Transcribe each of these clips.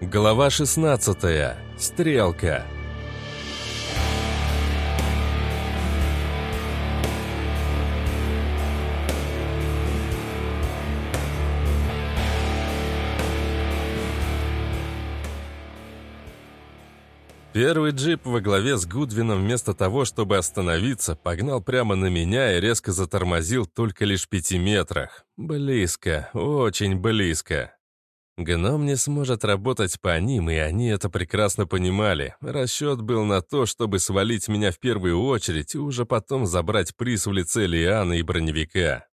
Глава 16. Стрелка. Первый джип во главе с Гудвином вместо того, чтобы остановиться, погнал прямо на меня и резко затормозил только лишь в пяти метрах. Близко, очень близко. Гном не сможет работать по ним, и они это прекрасно понимали. Расчет был на то, чтобы свалить меня в первую очередь и уже потом забрать приз в лице Лианы и броневика.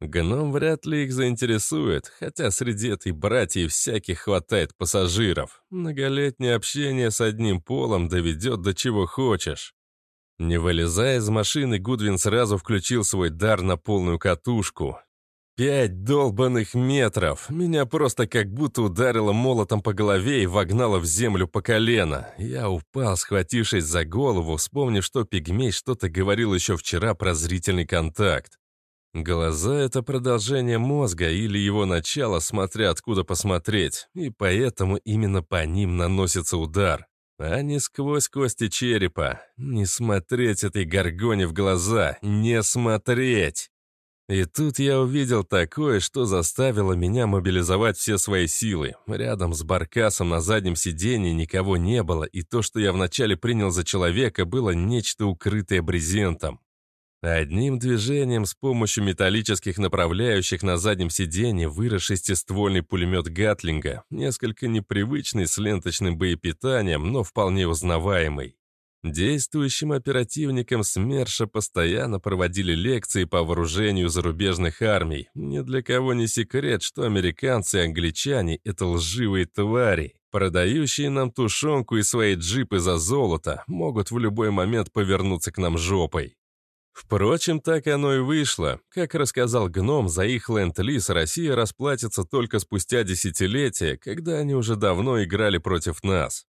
Гном вряд ли их заинтересует, хотя среди этой братьев всяких хватает пассажиров. Многолетнее общение с одним полом доведет до чего хочешь. Не вылезая из машины, Гудвин сразу включил свой дар на полную катушку. Пять долбанных метров! Меня просто как будто ударило молотом по голове и вогнало в землю по колено. Я упал, схватившись за голову, вспомнив, что пигмей что-то говорил еще вчера про зрительный контакт. Глаза — это продолжение мозга или его начало, смотря откуда посмотреть, и поэтому именно по ним наносится удар, а не сквозь кости черепа. Не смотреть этой горгоне в глаза, не смотреть! И тут я увидел такое, что заставило меня мобилизовать все свои силы. Рядом с баркасом на заднем сиденье никого не было, и то, что я вначале принял за человека, было нечто укрытое брезентом. Одним движением с помощью металлических направляющих на заднем сиденье вырос шестиствольный пулемет Гатлинга, несколько непривычный с ленточным боепитанием, но вполне узнаваемый. Действующим оперативникам СМЕРШа постоянно проводили лекции по вооружению зарубежных армий. Ни для кого не секрет, что американцы и англичане — это лживые твари, продающие нам тушенку и свои джипы за золото, могут в любой момент повернуться к нам жопой. Впрочем, так оно и вышло. Как рассказал гном, за их ленд-лиз Россия расплатится только спустя десятилетия, когда они уже давно играли против нас.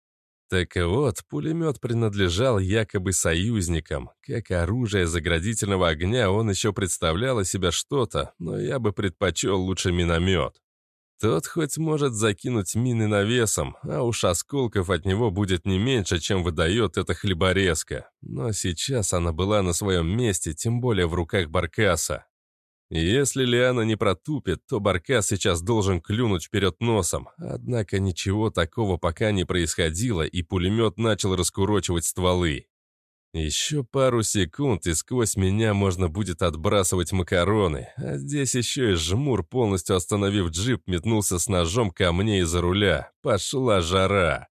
Так вот, пулемет принадлежал якобы союзникам. Как оружие заградительного огня он еще представлял из себя что-то, но я бы предпочел лучше миномет. Тот хоть может закинуть мины навесом, а уж осколков от него будет не меньше, чем выдает эта хлеборезка. Но сейчас она была на своем месте, тем более в руках Баркаса. Если Лиана не протупит, то Баркас сейчас должен клюнуть вперед носом. Однако ничего такого пока не происходило, и пулемет начал раскурочивать стволы. Еще пару секунд, и сквозь меня можно будет отбрасывать макароны, а здесь еще и жмур, полностью остановив джип, метнулся с ножом ко мне из-за руля. Пошла жара.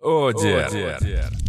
Одер! Одер!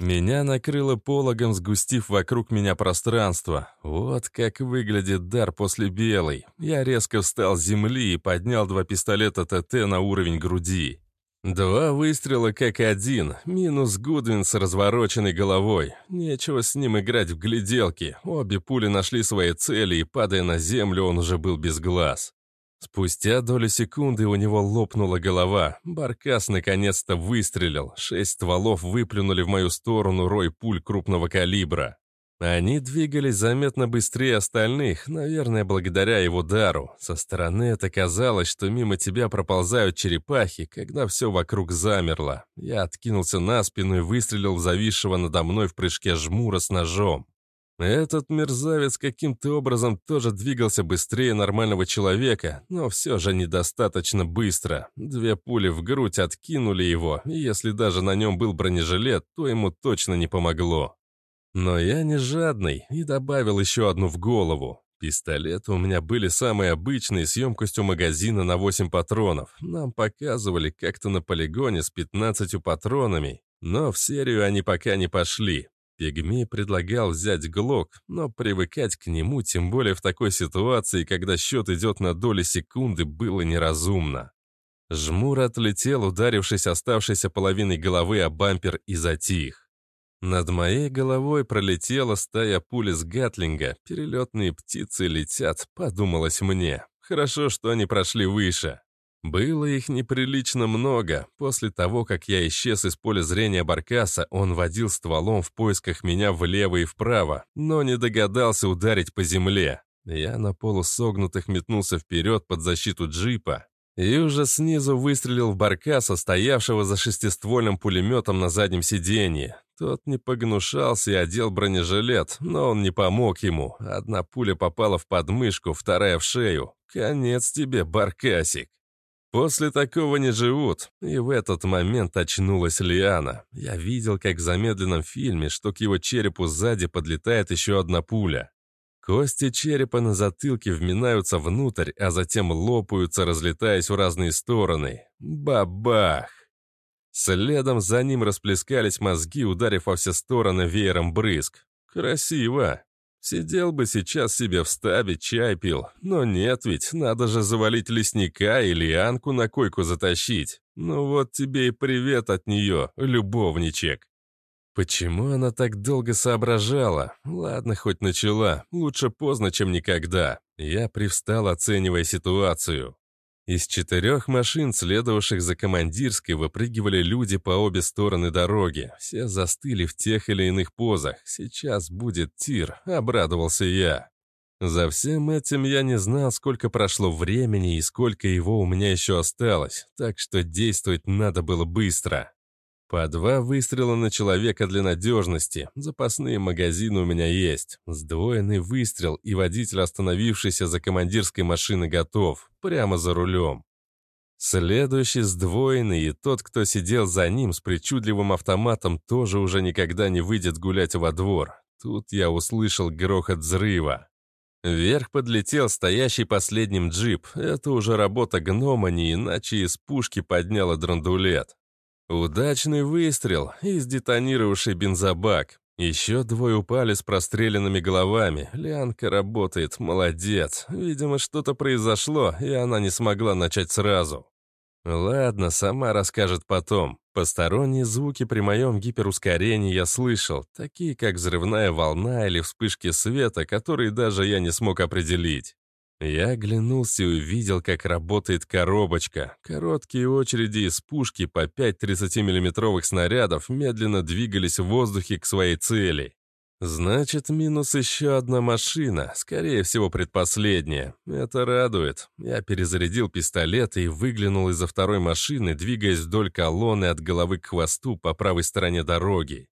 Меня накрыло пологом, сгустив вокруг меня пространство. Вот как выглядит дар после белой. Я резко встал с земли и поднял два пистолета ТТ на уровень груди. Два выстрела как один, минус Гудвин с развороченной головой. Нечего с ним играть в гляделки. Обе пули нашли свои цели, и, падая на землю, он уже был без глаз. Спустя долю секунды у него лопнула голова. Баркас наконец-то выстрелил. Шесть стволов выплюнули в мою сторону рой пуль крупного калибра. Они двигались заметно быстрее остальных, наверное, благодаря его дару. Со стороны это казалось, что мимо тебя проползают черепахи, когда все вокруг замерло. Я откинулся на спину и выстрелил в зависшего надо мной в прыжке жмура с ножом. Этот мерзавец каким-то образом тоже двигался быстрее нормального человека, но все же недостаточно быстро. Две пули в грудь откинули его, и если даже на нем был бронежилет, то ему точно не помогло. Но я не жадный и добавил еще одну в голову. Пистолеты у меня были самые обычные, с емкостью магазина на 8 патронов. Нам показывали как-то на полигоне с 15 патронами, но в серию они пока не пошли. Пигмей предлагал взять ГЛОК, но привыкать к нему, тем более в такой ситуации, когда счет идет на доли секунды, было неразумно. Жмур отлетел, ударившись оставшейся половиной головы о бампер и затих. Над моей головой пролетела стая пули с Гатлинга. Перелетные птицы летят, подумалось мне. Хорошо, что они прошли выше. Было их неприлично много. После того, как я исчез из поля зрения Баркаса, он водил стволом в поисках меня влево и вправо, но не догадался ударить по земле. Я на полусогнутых метнулся вперед под защиту джипа и уже снизу выстрелил в барка, состоявшего за шестиствольным пулеметом на заднем сиденье. Тот не погнушался и одел бронежилет, но он не помог ему. Одна пуля попала в подмышку, вторая в шею. Конец тебе, баркасик. После такого не живут. И в этот момент очнулась Лиана. Я видел, как в замедленном фильме, что к его черепу сзади подлетает еще одна пуля. Кости черепа на затылке вминаются внутрь, а затем лопаются, разлетаясь в разные стороны. Бабах! Следом за ним расплескались мозги, ударив во все стороны веером брызг. Красиво. Сидел бы сейчас себе в стабе, чай пил. Но нет ведь, надо же завалить лесника или Анку на койку затащить. Ну вот тебе и привет от нее, любовничек. Почему она так долго соображала? Ладно, хоть начала. Лучше поздно, чем никогда. Я привстал, оценивая ситуацию. Из четырех машин, следовавших за командирской, выпрыгивали люди по обе стороны дороги. Все застыли в тех или иных позах. Сейчас будет тир, обрадовался я. За всем этим я не знал, сколько прошло времени и сколько его у меня еще осталось, так что действовать надо было быстро. По два выстрела на человека для надежности. Запасные магазины у меня есть. Сдвоенный выстрел, и водитель, остановившийся за командирской машиной, готов. Прямо за рулем. Следующий сдвоенный, и тот, кто сидел за ним с причудливым автоматом, тоже уже никогда не выйдет гулять во двор. Тут я услышал грохот взрыва. Вверх подлетел стоящий последним джип. Это уже работа гнома, не иначе из пушки подняла драндулет. Удачный выстрел и сдетонировавший бензобак. Еще двое упали с простреленными головами. Лянка работает, молодец. Видимо, что-то произошло, и она не смогла начать сразу. Ладно, сама расскажет потом. Посторонние звуки при моем гиперускорении я слышал, такие как взрывная волна или вспышки света, которые даже я не смог определить. Я оглянулся и увидел, как работает коробочка. Короткие очереди из пушки по 5 30-миллиметровых снарядов медленно двигались в воздухе к своей цели. Значит, минус еще одна машина, скорее всего, предпоследняя. Это радует. Я перезарядил пистолет и выглянул из-за второй машины, двигаясь вдоль колонны от головы к хвосту по правой стороне дороги.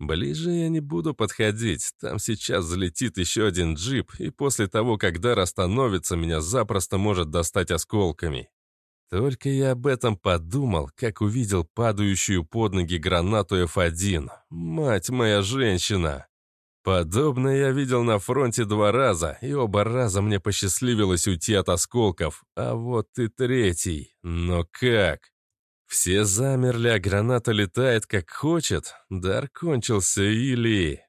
Ближе я не буду подходить, там сейчас залетит еще один джип, и после того, как дар остановится, меня запросто может достать осколками. Только я об этом подумал, как увидел падающую под ноги гранату F1. Мать моя женщина! Подобное я видел на фронте два раза, и оба раза мне посчастливилось уйти от осколков. А вот и третий. Но как? Все замерли, а граната летает как хочет. Дар кончился или...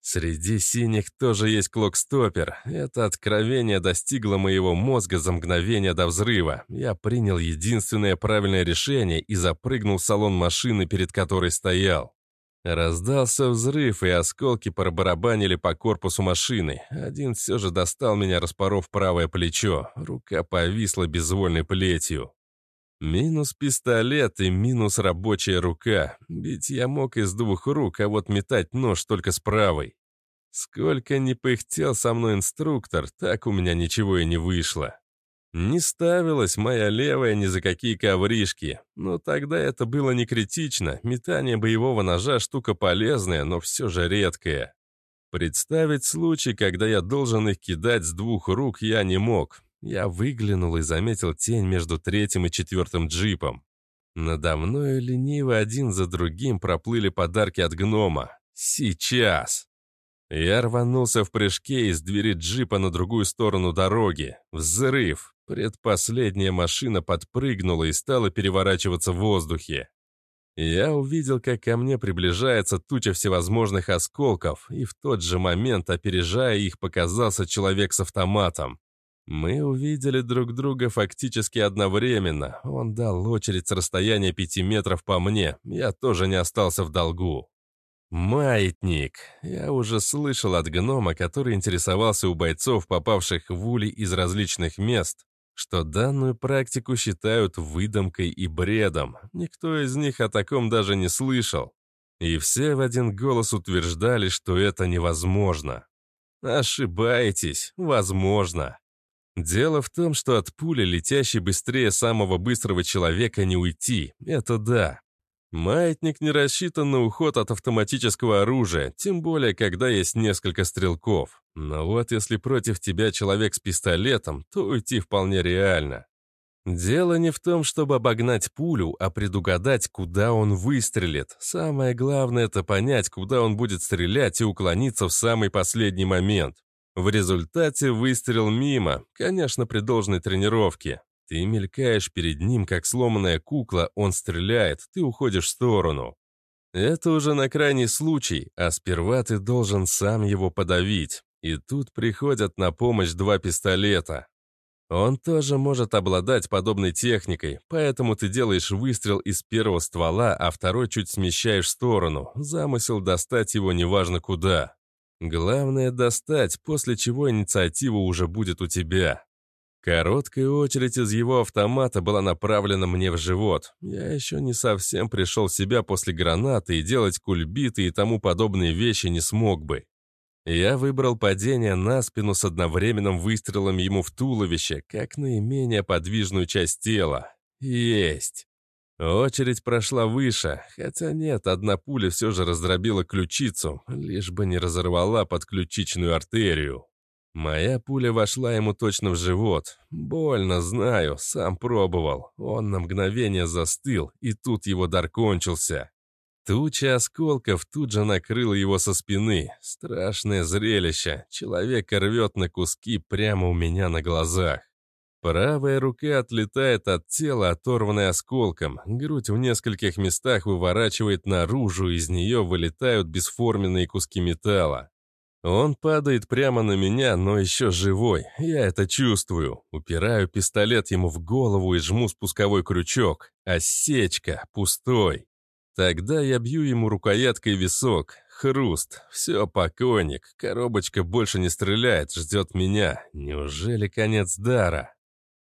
Среди синих тоже есть клокстопер. Это откровение достигло моего мозга за мгновение до взрыва. Я принял единственное правильное решение и запрыгнул в салон машины, перед которой стоял. Раздался взрыв, и осколки пробарабанили по корпусу машины. Один все же достал меня, распоров правое плечо. Рука повисла безвольной плетью. Минус пистолет и минус рабочая рука. Бить я мог из двух рук, а вот метать нож только с правой. Сколько не пыхтел со мной инструктор, так у меня ничего и не вышло. Не ставилась моя левая ни за какие ковришки. Но тогда это было не критично. Метание боевого ножа штука полезная, но все же редкая. Представить случай, когда я должен их кидать с двух рук, я не мог. Я выглянул и заметил тень между третьим и четвертым джипом. Надо мной лениво один за другим проплыли подарки от гнома. Сейчас! Я рванулся в прыжке из двери джипа на другую сторону дороги. Взрыв! Предпоследняя машина подпрыгнула и стала переворачиваться в воздухе. Я увидел, как ко мне приближается туча всевозможных осколков, и в тот же момент, опережая их, показался человек с автоматом. Мы увидели друг друга фактически одновременно. Он дал очередь с расстояния пяти метров по мне. Я тоже не остался в долгу. Маятник. Я уже слышал от гнома, который интересовался у бойцов, попавших в ули из различных мест, что данную практику считают выдумкой и бредом. Никто из них о таком даже не слышал. И все в один голос утверждали, что это невозможно. Ошибаетесь, возможно. Дело в том, что от пули, летящей быстрее самого быстрого человека, не уйти. Это да. Маятник не рассчитан на уход от автоматического оружия, тем более, когда есть несколько стрелков. Но вот если против тебя человек с пистолетом, то уйти вполне реально. Дело не в том, чтобы обогнать пулю, а предугадать, куда он выстрелит. Самое главное — это понять, куда он будет стрелять и уклониться в самый последний момент. В результате выстрел мимо, конечно, при должной тренировке. Ты мелькаешь перед ним, как сломанная кукла, он стреляет, ты уходишь в сторону. Это уже на крайний случай, а сперва ты должен сам его подавить. И тут приходят на помощь два пистолета. Он тоже может обладать подобной техникой, поэтому ты делаешь выстрел из первого ствола, а второй чуть смещаешь в сторону. Замысел достать его неважно куда. Главное достать, после чего инициатива уже будет у тебя. Короткая очередь из его автомата была направлена мне в живот. Я еще не совсем пришел в себя после гранаты и делать кульбиты и тому подобные вещи не смог бы. Я выбрал падение на спину с одновременным выстрелом ему в туловище, как наименее подвижную часть тела. Есть. Очередь прошла выше, хотя нет, одна пуля все же раздробила ключицу, лишь бы не разорвала подключичную артерию. Моя пуля вошла ему точно в живот. Больно, знаю, сам пробовал. Он на мгновение застыл, и тут его дар кончился. Туча осколков тут же накрыла его со спины. Страшное зрелище. Человек рвет на куски прямо у меня на глазах. Правая рука отлетает от тела, оторванной осколком. Грудь в нескольких местах выворачивает наружу, из нее вылетают бесформенные куски металла. Он падает прямо на меня, но еще живой. Я это чувствую. Упираю пистолет ему в голову и жму спусковой крючок. Осечка, пустой. Тогда я бью ему рукояткой висок. Хруст. Все, покойник. Коробочка больше не стреляет, ждет меня. Неужели конец дара?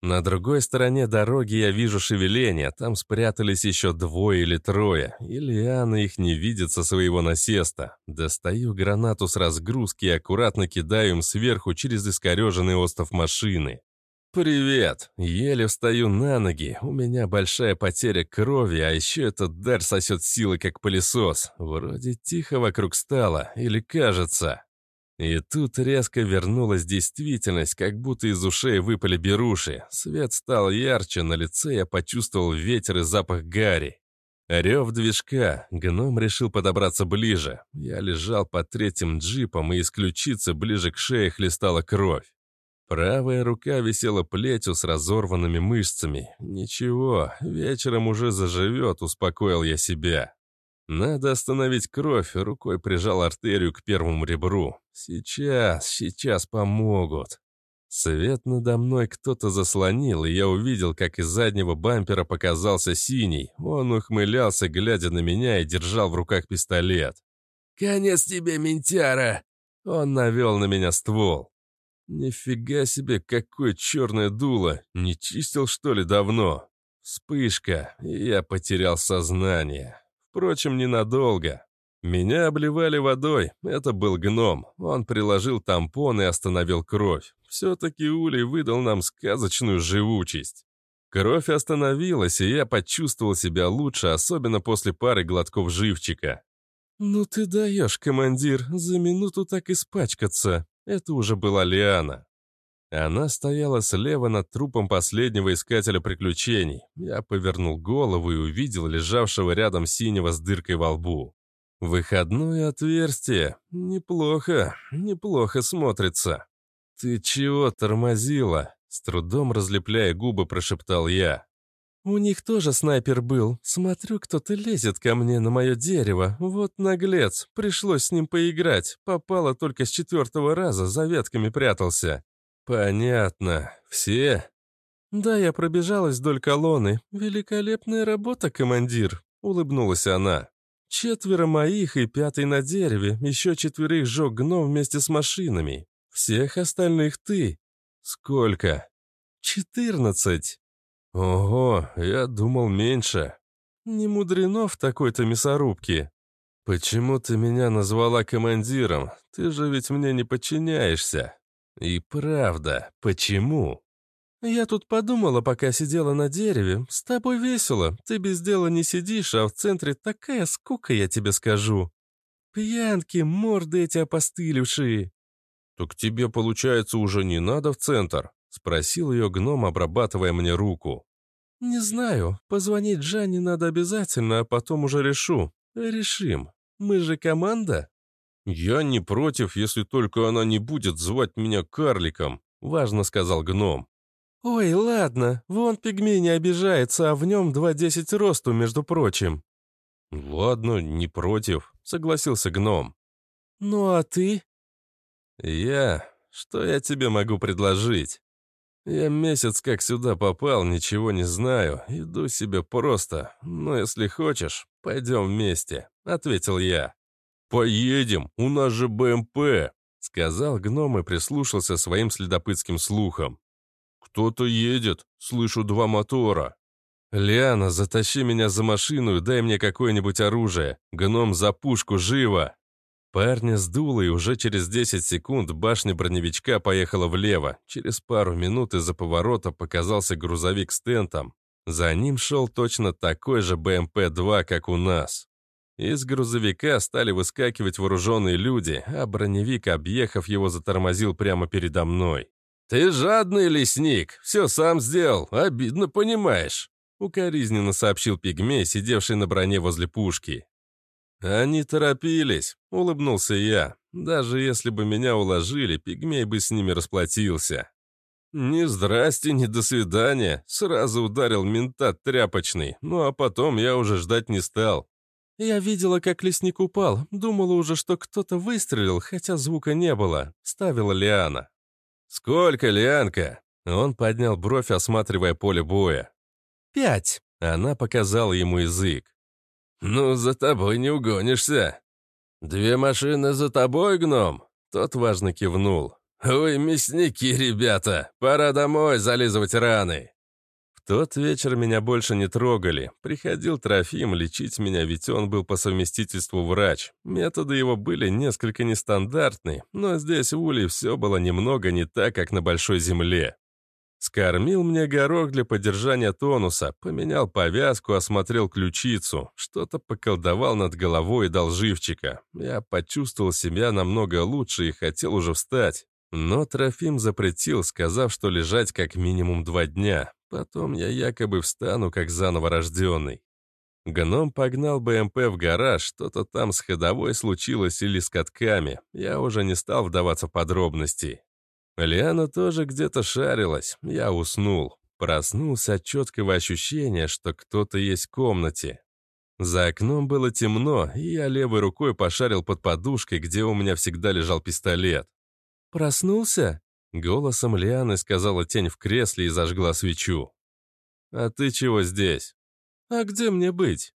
На другой стороне дороги я вижу шевеление, там спрятались еще двое или трое, и Лиана их не видит со своего насеста. Достаю гранату с разгрузки и аккуратно кидаю им сверху через искореженный остов машины. «Привет!» Еле встаю на ноги. У меня большая потеря крови, а еще этот дар сосет силы, как пылесос. Вроде тихо вокруг стало, или кажется. И тут резко вернулась действительность, как будто из ушей выпали беруши. Свет стал ярче, на лице я почувствовал ветер и запах гари. Рев движка. Гном решил подобраться ближе. Я лежал под третьим джипом, и из ключицы ближе к шее хлестала кровь. Правая рука висела плетью с разорванными мышцами. Ничего, вечером уже заживет, успокоил я себя. Надо остановить кровь, рукой прижал артерию к первому ребру. Сейчас, сейчас помогут. Свет надо мной кто-то заслонил, и я увидел, как из заднего бампера показался синий. Он ухмылялся, глядя на меня, и держал в руках пистолет. «Конец тебе, ментяра!» Он навел на меня ствол. Нифига себе, какое черное дуло! Не чистил, что ли, давно? Вспышка, и я потерял сознание. Впрочем, ненадолго. Меня обливали водой, это был гном. Он приложил тампон и остановил кровь. Все-таки Улей выдал нам сказочную живучесть. Кровь остановилась, и я почувствовал себя лучше, особенно после пары глотков живчика. «Ну ты даешь, командир, за минуту так испачкаться», это уже была Лиана. Она стояла слева над трупом последнего искателя приключений. Я повернул голову и увидел лежавшего рядом синего с дыркой во лбу. Выходное отверстие. Неплохо, неплохо смотрится. «Ты чего тормозила?» С трудом разлепляя губы, прошептал я. «У них тоже снайпер был. Смотрю, кто-то лезет ко мне на мое дерево. Вот наглец. Пришлось с ним поиграть. Попало только с четвертого раза, за ветками прятался». «Понятно. Все?» «Да, я пробежалась вдоль колонны. Великолепная работа, командир», — улыбнулась она. «Четверо моих и пятый на дереве. Еще четверых сжег гном вместе с машинами. Всех остальных ты». «Сколько?» «Четырнадцать». «Ого, я думал меньше». «Не мудрено в такой-то мясорубке». «Почему ты меня назвала командиром? Ты же ведь мне не подчиняешься». «И правда, почему?» «Я тут подумала, пока сидела на дереве. С тобой весело. Ты без дела не сидишь, а в центре такая скука, я тебе скажу. Пьянки, морды эти опостылевшие». «Так тебе, получается, уже не надо в центр?» — спросил ее гном, обрабатывая мне руку. «Не знаю. Позвонить Жанне надо обязательно, а потом уже решу. Решим. Мы же команда?» «Я не против, если только она не будет звать меня карликом», — важно сказал гном. «Ой, ладно, вон пигмей не обижается, а в нем два десять росту, между прочим». «Ладно, не против», — согласился гном. «Ну а ты?» «Я... Что я тебе могу предложить?» «Я месяц как сюда попал, ничего не знаю, иду себе просто. Но если хочешь, пойдем вместе», — ответил я. «Поедем, у нас же БМП», — сказал гном и прислушался своим следопытским слухом. «Кто-то едет, слышу два мотора». «Лиана, затащи меня за машину и дай мне какое-нибудь оружие. Гном за пушку, живо!» Парня сдуло, и уже через 10 секунд башня броневичка поехала влево. Через пару минут из-за поворота показался грузовик с тентом. За ним шел точно такой же БМП-2, как у нас. Из грузовика стали выскакивать вооруженные люди, а броневик, объехав его, затормозил прямо передо мной. «Ты жадный лесник, все сам сделал, обидно понимаешь», укоризненно сообщил пигмей, сидевший на броне возле пушки. «Они торопились», — улыбнулся я. «Даже если бы меня уложили, пигмей бы с ними расплатился». «Ни здрасте, ни до свидания», — сразу ударил ментат тряпочный, ну а потом я уже ждать не стал. «Я видела, как лесник упал, думала уже, что кто-то выстрелил, хотя звука не было», — ставила Лиана. «Сколько, Лианка?» Он поднял бровь, осматривая поле боя. «Пять», — она показала ему язык. «Ну, за тобой не угонишься». «Две машины за тобой, гном?» Тот важно кивнул. «Вы мясники, ребята! Пора домой зализывать раны!» Тот вечер меня больше не трогали. Приходил Трофим лечить меня, ведь он был по совместительству врач. Методы его были несколько нестандартны, но здесь в Уле все было немного не так, как на Большой Земле. Скормил мне горох для поддержания тонуса, поменял повязку, осмотрел ключицу, что-то поколдовал над головой и дал живчика. Я почувствовал себя намного лучше и хотел уже встать. Но Трофим запретил, сказав, что лежать как минимум два дня. Потом я якобы встану, как заново рожденный. Гном погнал БМП в гараж, что-то там с ходовой случилось или с катками. Я уже не стал вдаваться в подробности. Лиана тоже где-то шарилась. Я уснул. Проснулся от четкого ощущения, что кто-то есть в комнате. За окном было темно, и я левой рукой пошарил под подушкой, где у меня всегда лежал пистолет. «Проснулся?» — голосом Лианы сказала тень в кресле и зажгла свечу. «А ты чего здесь?» «А где мне быть?»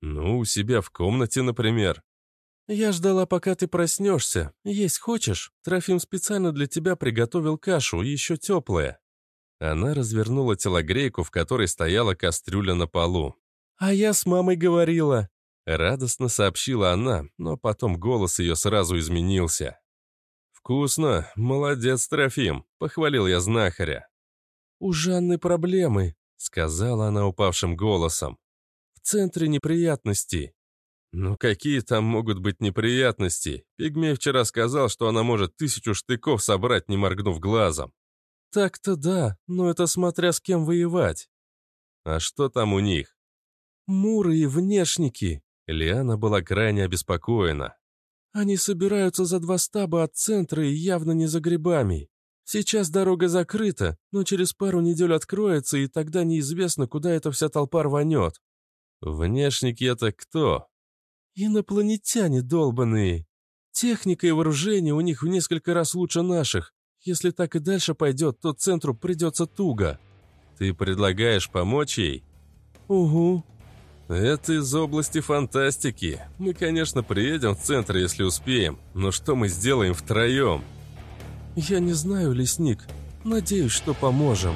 «Ну, у себя в комнате, например». «Я ждала, пока ты проснешься. Есть хочешь? Трофим специально для тебя приготовил кашу, еще теплая». Она развернула телогрейку, в которой стояла кастрюля на полу. «А я с мамой говорила». Радостно сообщила она, но потом голос ее сразу изменился. «Вкусно, молодец, Трофим», — похвалил я знахаря. «У Жанны проблемы», — сказала она упавшим голосом. «В центре неприятностей. «Ну какие там могут быть неприятности? Пигмей вчера сказал, что она может тысячу штыков собрать, не моргнув глазом». «Так-то да, но это смотря с кем воевать». «А что там у них?» «Муры и внешники». Лиана была крайне обеспокоена. «Они собираются за два стаба от центра и явно не за грибами. Сейчас дорога закрыта, но через пару недель откроется, и тогда неизвестно, куда эта вся толпа рванет». «Внешники это кто?» «Инопланетяне долбаные. Техника и вооружение у них в несколько раз лучше наших. Если так и дальше пойдет, то центру придется туго». «Ты предлагаешь помочь ей?» «Угу». «Это из области фантастики. Мы, конечно, приедем в центр, если успеем, но что мы сделаем втроем?» «Я не знаю, лесник. Надеюсь, что поможем».